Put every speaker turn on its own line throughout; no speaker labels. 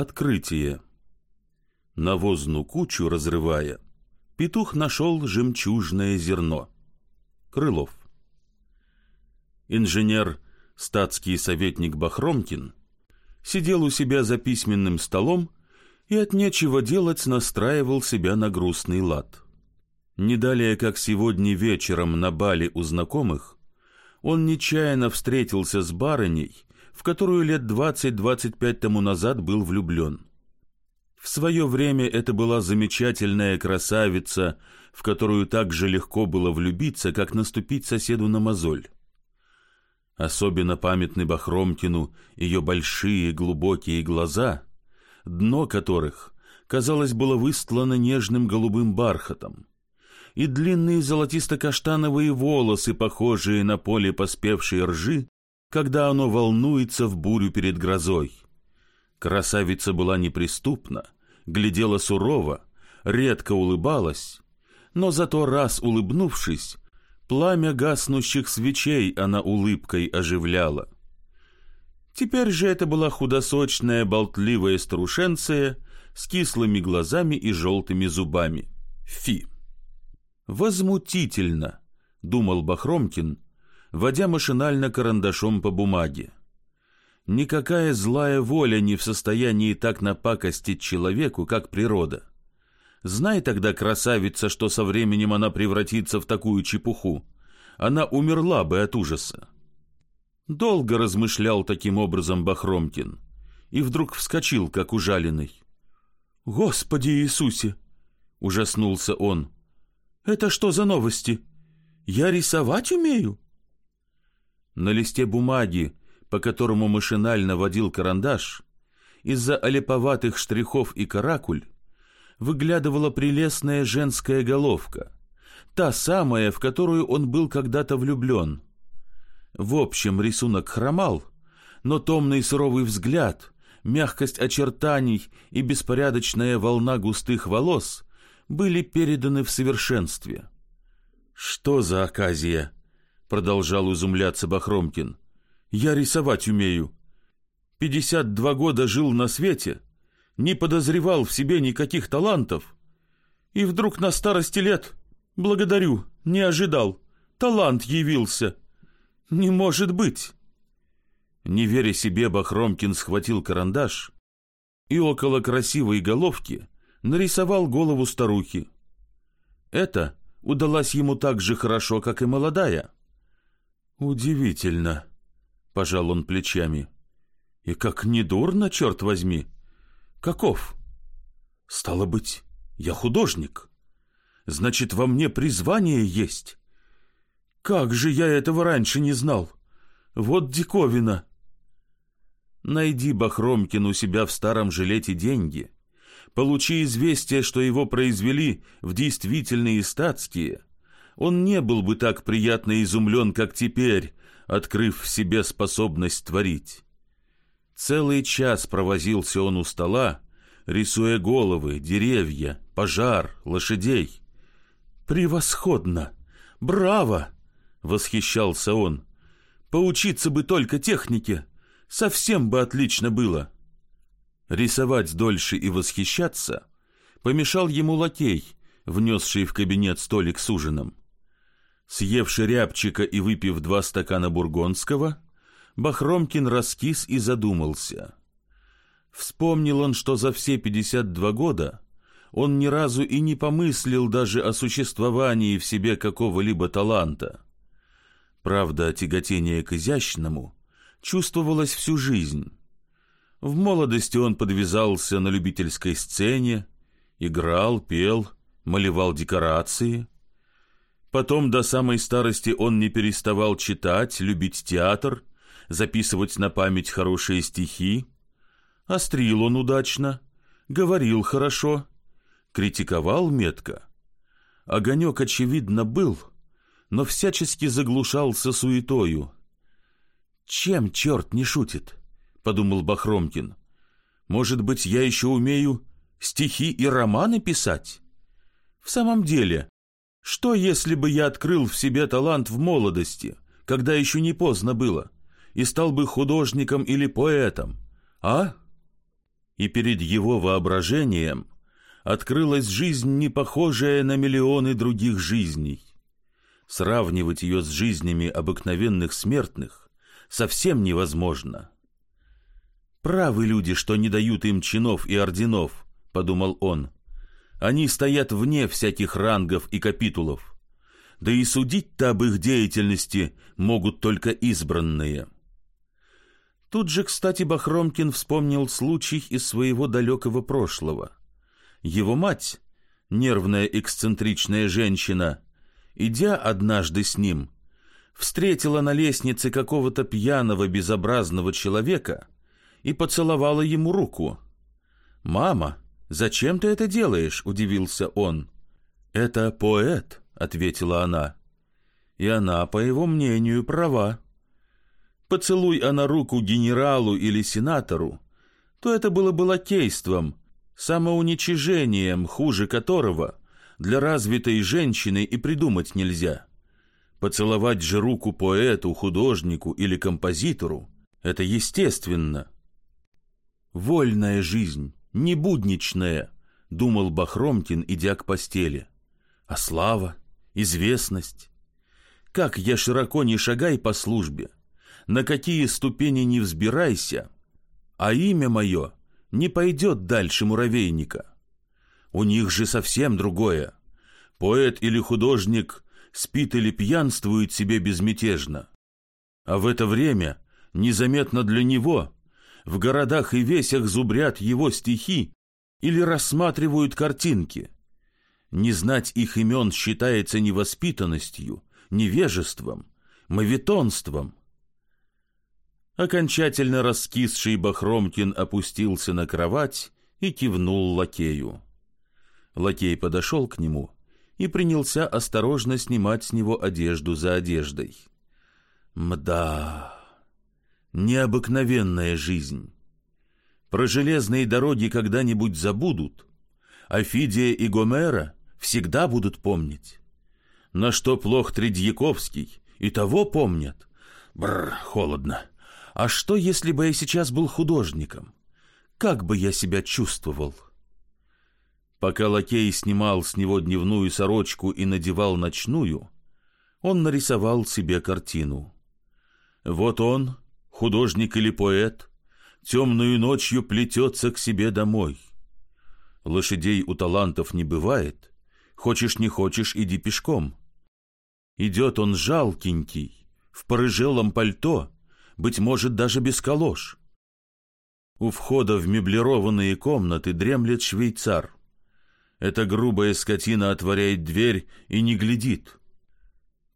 Открытие. Навозну кучу разрывая, петух нашел жемчужное зерно. Крылов. Инженер, статский советник Бахромкин, сидел у себя за письменным столом и от нечего делать настраивал себя на грустный лад. Не далее, как сегодня вечером на бале у знакомых, он нечаянно встретился с барыней, в которую лет двадцать-двадцать пять тому назад был влюблен. В свое время это была замечательная красавица, в которую так же легко было влюбиться, как наступить соседу на мозоль. Особенно памятны Бахромкину ее большие глубокие глаза, дно которых, казалось, было выстлано нежным голубым бархатом, и длинные золотисто-каштановые волосы, похожие на поле поспевшей ржи, когда оно волнуется в бурю перед грозой. Красавица была неприступна, глядела сурово, редко улыбалась, но зато раз улыбнувшись, пламя гаснущих свечей она улыбкой оживляла. Теперь же это была худосочная болтливая старушенция с кислыми глазами и желтыми зубами. Фи! Возмутительно, думал Бахромкин, водя машинально карандашом по бумаге. Никакая злая воля не в состоянии так напакостить человеку, как природа. Знай тогда, красавица, что со временем она превратится в такую чепуху. Она умерла бы от ужаса. Долго размышлял таким образом Бахромкин и вдруг вскочил, как ужаленный. «Господи Иисусе!» — ужаснулся он. «Это что за новости? Я рисовать умею?» На листе бумаги, по которому машинально водил карандаш, из-за олеповатых штрихов и каракуль выглядывала прелестная женская головка, та самая, в которую он был когда-то влюблен. В общем, рисунок хромал, но томный суровый взгляд, мягкость очертаний и беспорядочная волна густых волос были переданы в совершенстве. «Что за оказия?» Продолжал изумляться Бахромкин. Я рисовать умею. Пятьдесят два года жил на свете, не подозревал в себе никаких талантов. И вдруг на старости лет, благодарю, не ожидал, талант явился. Не может быть. Не веря себе, Бахромкин схватил карандаш и около красивой головки нарисовал голову старухи. Это удалось ему так же хорошо, как и молодая. «Удивительно», — пожал он плечами. «И как недурно, черт возьми! Каков?» «Стало быть, я художник. Значит, во мне призвание есть. Как же я этого раньше не знал? Вот диковина!» Найди Бахромкин у себя в старом жилете деньги, получи известие, что его произвели в действительные статские — он не был бы так приятно изумлен, как теперь, открыв в себе способность творить. Целый час провозился он у стола, рисуя головы, деревья, пожар, лошадей. «Превосходно! Браво!» — восхищался он. «Поучиться бы только технике, совсем бы отлично было!» Рисовать дольше и восхищаться помешал ему лакей, внесший в кабинет столик с ужином. Съевши рябчика и выпив два стакана бургонского, Бахромкин раскис и задумался. Вспомнил он, что за все пятьдесят два года он ни разу и не помыслил даже о существовании в себе какого-либо таланта. Правда, тяготение к изящному чувствовалось всю жизнь. В молодости он подвязался на любительской сцене, играл, пел, малевал декорации — Потом до самой старости он не переставал читать, любить театр, записывать на память хорошие стихи. Острил он удачно, говорил хорошо, критиковал метко. Огонек, очевидно, был, но всячески заглушался суетою. «Чем черт не шутит?» — подумал Бахромкин. «Может быть, я еще умею стихи и романы писать?» В самом деле, что, если бы я открыл в себе талант в молодости, когда еще не поздно было, и стал бы художником или поэтом, а? И перед его воображением открылась жизнь, не похожая на миллионы других жизней. Сравнивать ее с жизнями обыкновенных смертных совсем невозможно. «Правы люди, что не дают им чинов и орденов», — подумал он. «Они стоят вне всяких рангов и капитулов. Да и судить-то об их деятельности могут только избранные». Тут же, кстати, Бахромкин вспомнил случай из своего далекого прошлого. Его мать, нервная эксцентричная женщина, идя однажды с ним, встретила на лестнице какого-то пьяного безобразного человека и поцеловала ему руку. «Мама, зачем ты это делаешь?» — удивился он. «Это поэт», — ответила она. И она, по его мнению, права. Поцелуй она руку генералу или сенатору, то это было бы лакейством, самоуничижением, хуже которого для развитой женщины и придумать нельзя. Поцеловать же руку поэту, художнику или композитору — это естественно. Вольная жизнь, не будничная, думал Бахромкин, идя к постели. А слава, известность. Как я широко не шагай по службе, на какие ступени не взбирайся, а имя мое не пойдет дальше муравейника. У них же совсем другое. Поэт или художник спит или пьянствует себе безмятежно. А в это время, незаметно для него, в городах и весях зубрят его стихи или рассматривают картинки. Не знать их имен считается невоспитанностью, невежеством, мавитонством. Окончательно раскисший Бахромкин опустился на кровать и кивнул лакею. Лакей подошел к нему и принялся осторожно снимать с него одежду за одеждой. Мда, необыкновенная жизнь. Про железные дороги когда-нибудь забудут, а Фидия и Гомера всегда будут помнить. На что плох Тредьяковский, и того помнят. Бррр, холодно. А что, если бы я сейчас был художником? Как бы я себя чувствовал?» Пока лакей снимал с него дневную сорочку и надевал ночную, он нарисовал себе картину. Вот он, художник или поэт, темную ночью плетется к себе домой. Лошадей у талантов не бывает, хочешь не хочешь, иди пешком. Идет он жалкенький, в порыжелом пальто, быть может, даже без колош. У входа в меблированные комнаты дремлет швейцар. Эта грубая скотина отворяет дверь и не глядит.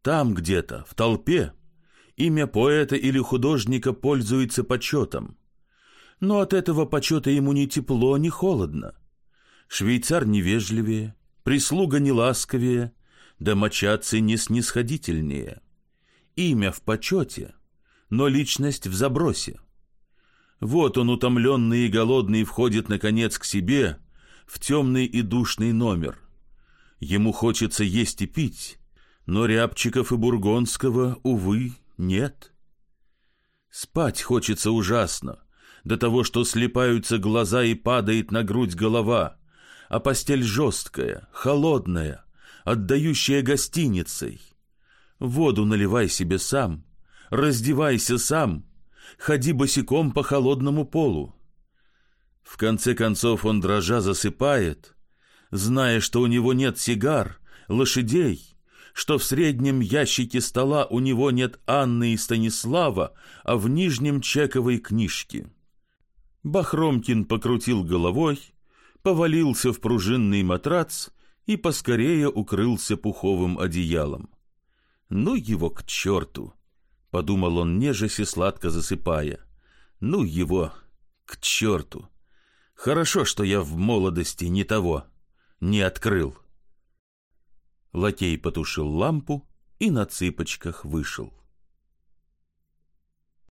Там где-то, в толпе, имя поэта или художника пользуется почетом. Но от этого почета ему ни тепло, ни холодно. Швейцар невежливее, прислуга не ласковее, домочадцы не снисходительнее. Имя в почете, но личность в забросе. Вот он, утомленный и голодный, входит, наконец, к себе — в темный и душный номер. Ему хочется есть и пить, но Рябчиков и Бургонского, увы, нет. Спать хочется ужасно, до того, что слепаются глаза и падает на грудь голова, а постель жесткая, холодная, отдающая гостиницей. Воду наливай себе сам, раздевайся сам, ходи босиком по холодному полу. В конце концов он дрожа засыпает, зная, что у него нет сигар, лошадей, что в среднем ящике стола у него нет Анны и Станислава, а в нижнем чековой книжки. Бахромкин покрутил головой, повалился в пружинный матрац и поскорее укрылся пуховым одеялом. «Ну его к черту!» — подумал он, нежесть и сладко засыпая. «Ну его к черту!» Хорошо, что я в молодости не того, не открыл. Лакей потушил лампу и на цыпочках вышел.